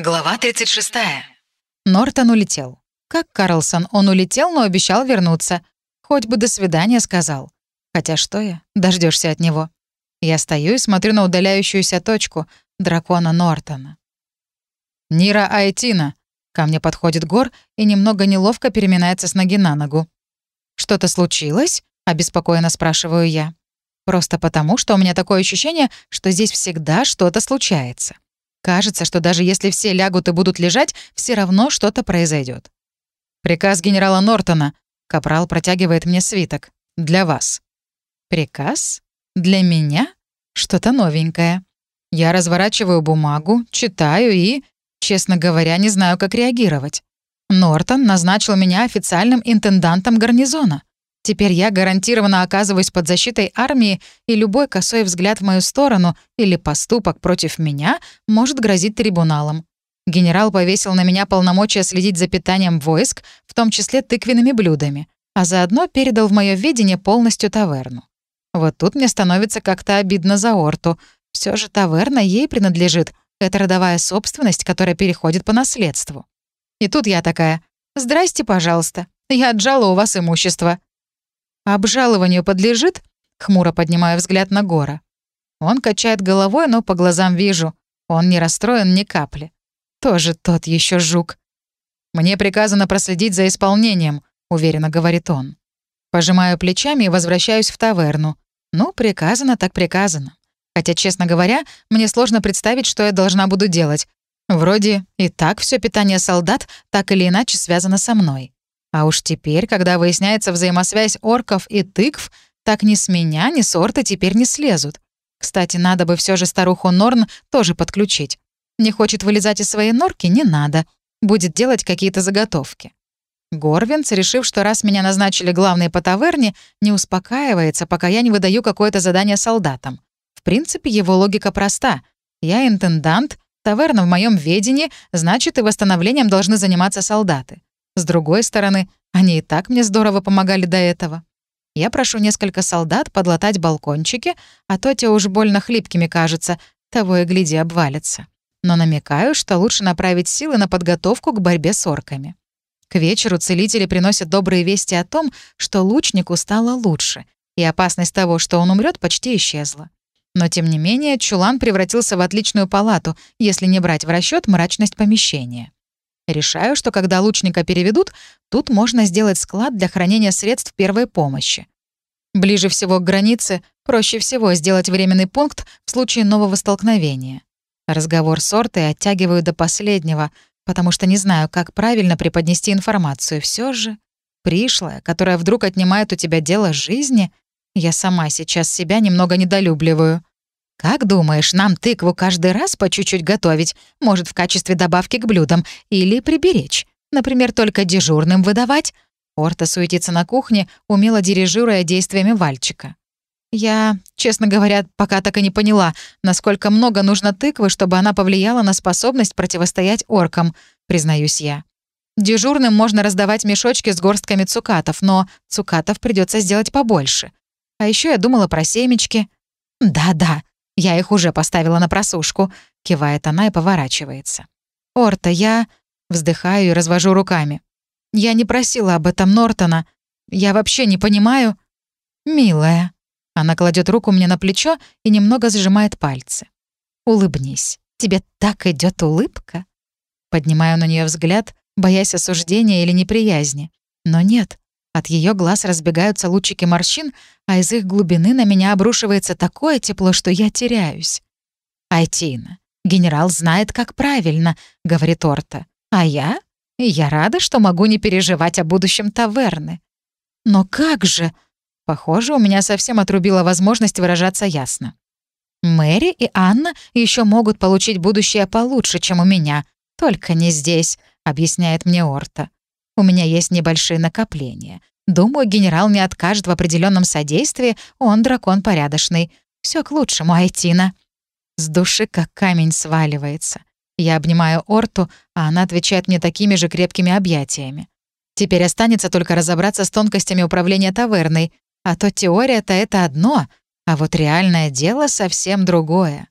Глава 36. Нортон улетел. Как Карлсон, он улетел, но обещал вернуться. Хоть бы до свидания сказал. Хотя что я? Дождешься от него. Я стою и смотрю на удаляющуюся точку дракона Нортона. «Нира Айтина!» Ко мне подходит Гор и немного неловко переминается с ноги на ногу. «Что-то случилось?» — обеспокоенно спрашиваю я. «Просто потому, что у меня такое ощущение, что здесь всегда что-то случается». Кажется, что даже если все лягут и будут лежать, все равно что-то произойдет. «Приказ генерала Нортона», — Капрал протягивает мне свиток. «Для вас». «Приказ? Для меня? Что-то новенькое». Я разворачиваю бумагу, читаю и, честно говоря, не знаю, как реагировать. Нортон назначил меня официальным интендантом гарнизона. Теперь я гарантированно оказываюсь под защитой армии, и любой косой взгляд в мою сторону или поступок против меня может грозить трибуналом. Генерал повесил на меня полномочия следить за питанием войск, в том числе тыквенными блюдами, а заодно передал в мое видение полностью таверну. Вот тут мне становится как-то обидно за Орту. Все же таверна ей принадлежит. Это родовая собственность, которая переходит по наследству. И тут я такая «Здрасте, пожалуйста, я отжала у вас имущество». «Обжалованию подлежит?» — хмуро поднимая взгляд на Гора. Он качает головой, но по глазам вижу. Он не расстроен ни капли. Тоже тот еще жук. «Мне приказано проследить за исполнением», — уверенно говорит он. Пожимаю плечами и возвращаюсь в таверну. Ну, приказано так приказано. Хотя, честно говоря, мне сложно представить, что я должна буду делать. Вроде и так все питание солдат так или иначе связано со мной. А уж теперь, когда выясняется взаимосвязь орков и тыкв, так ни с меня, ни с орта теперь не слезут. Кстати, надо бы все же старуху Норн тоже подключить. Не хочет вылезать из своей норки — не надо. Будет делать какие-то заготовки. Горвинц, решив, что раз меня назначили главной по таверне, не успокаивается, пока я не выдаю какое-то задание солдатам. В принципе, его логика проста. Я интендант, таверна в моем ведении, значит, и восстановлением должны заниматься солдаты. С другой стороны, они и так мне здорово помогали до этого. Я прошу несколько солдат подлатать балкончики, а то те уж больно хлипкими кажутся, того и гляди обвалятся. Но намекаю, что лучше направить силы на подготовку к борьбе с орками. К вечеру целители приносят добрые вести о том, что лучнику стало лучше, и опасность того, что он умрет, почти исчезла. Но, тем не менее, чулан превратился в отличную палату, если не брать в расчет мрачность помещения. Решаю, что когда лучника переведут, тут можно сделать склад для хранения средств первой помощи. Ближе всего к границе проще всего сделать временный пункт в случае нового столкновения. Разговор с оттягиваю до последнего, потому что не знаю, как правильно преподнести информацию. Все же пришлая, которая вдруг отнимает у тебя дело жизни, я сама сейчас себя немного недолюбливаю. «Как думаешь, нам тыкву каждый раз по чуть-чуть готовить, может, в качестве добавки к блюдам, или приберечь? Например, только дежурным выдавать?» Орта суетится на кухне, умело дирижируя действиями Вальчика. «Я, честно говоря, пока так и не поняла, насколько много нужно тыквы, чтобы она повлияла на способность противостоять оркам», — признаюсь я. Дежурным можно раздавать мешочки с горстками цукатов, но цукатов придется сделать побольше. А еще я думала про семечки. «Да-да, «Я их уже поставила на просушку», — кивает она и поворачивается. «Орта, я...» — вздыхаю и развожу руками. «Я не просила об этом Нортона. Я вообще не понимаю...» «Милая...» Она кладет руку мне на плечо и немного сжимает пальцы. «Улыбнись. Тебе так идет улыбка?» Поднимаю на нее взгляд, боясь осуждения или неприязни. Но нет, от ее глаз разбегаются лучики морщин, а из их глубины на меня обрушивается такое тепло, что я теряюсь. «Айтина, генерал знает, как правильно», — говорит Орта. «А я? Я рада, что могу не переживать о будущем таверны». «Но как же?» Похоже, у меня совсем отрубила возможность выражаться ясно. «Мэри и Анна еще могут получить будущее получше, чем у меня. Только не здесь», — объясняет мне Орта. У меня есть небольшие накопления. Думаю, генерал не откажет в определенном содействии, он дракон порядочный. Все к лучшему, Айтина». С души как камень сваливается. Я обнимаю Орту, а она отвечает мне такими же крепкими объятиями. Теперь останется только разобраться с тонкостями управления таверной, а то теория-то это одно, а вот реальное дело совсем другое.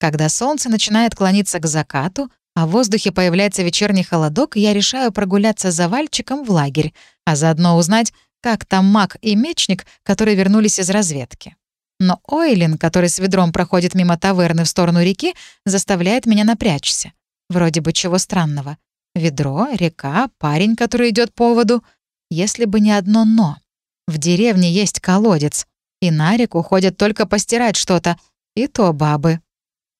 Когда солнце начинает клониться к закату, а в воздухе появляется вечерний холодок, я решаю прогуляться за Вальчиком в лагерь, а заодно узнать, как там маг и мечник, которые вернулись из разведки. Но Ойлин, который с ведром проходит мимо таверны в сторону реки, заставляет меня напрячься. Вроде бы чего странного. Ведро, река, парень, который идет по воду. Если бы не одно «но». В деревне есть колодец, и на реку ходят только постирать что-то, и то бабы.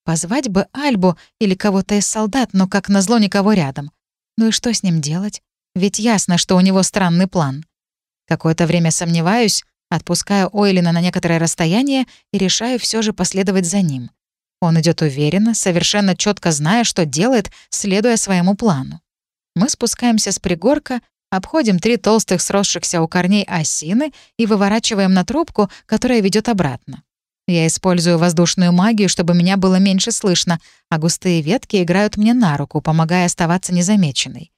Позвать бы Альбу или кого-то из солдат, но, как назло, никого рядом. Ну и что с ним делать? Ведь ясно, что у него странный план. Какое-то время сомневаюсь, отпускаю Ойлина на некоторое расстояние и решаю все же последовать за ним. Он идет уверенно, совершенно четко зная, что делает, следуя своему плану. Мы спускаемся с пригорка, обходим три толстых сросшихся у корней осины и выворачиваем на трубку, которая ведет обратно. Я использую воздушную магию, чтобы меня было меньше слышно, а густые ветки играют мне на руку, помогая оставаться незамеченной.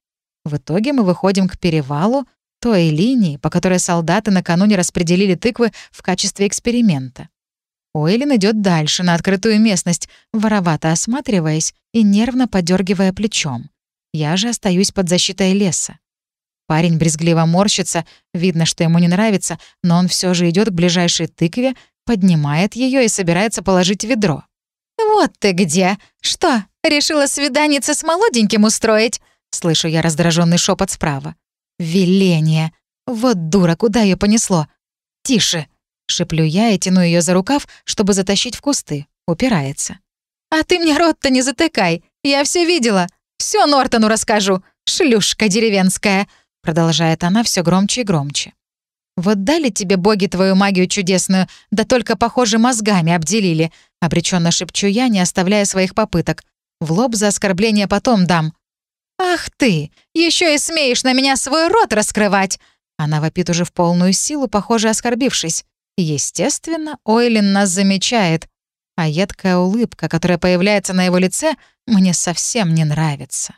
В итоге мы выходим к перевалу, той линии, по которой солдаты накануне распределили тыквы в качестве эксперимента. Уэйлин идет дальше, на открытую местность, воровато осматриваясь и нервно подергивая плечом. Я же остаюсь под защитой леса. Парень брезгливо морщится, видно, что ему не нравится, но он все же идет к ближайшей тыкве, поднимает ее и собирается положить ведро. «Вот ты где! Что, решила свиданица с молоденьким устроить?» Слышу я раздраженный шепот справа. «Веление! Вот дура, куда ее понесло?» «Тише!» — шеплю я и тяну ее за рукав, чтобы затащить в кусты. Упирается. «А ты мне рот-то не затыкай! Я все видела! Все Нортону расскажу! Шлюшка деревенская!» Продолжает она все громче и громче. «Вот дали тебе боги твою магию чудесную, да только, похоже, мозгами обделили», — обреченно шепчу я, не оставляя своих попыток. «В лоб за оскорбление потом дам». «Ах ты! еще и смеешь на меня свой рот раскрывать!» Она вопит уже в полную силу, похоже, оскорбившись. Естественно, Ойлин нас замечает, а едкая улыбка, которая появляется на его лице, мне совсем не нравится.